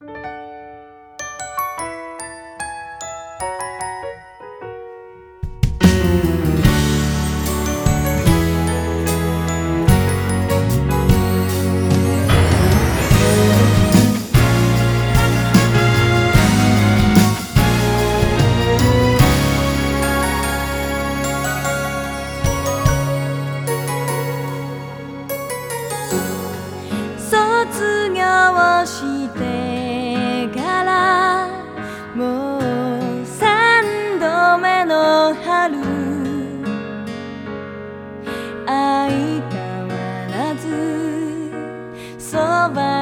卒業して love.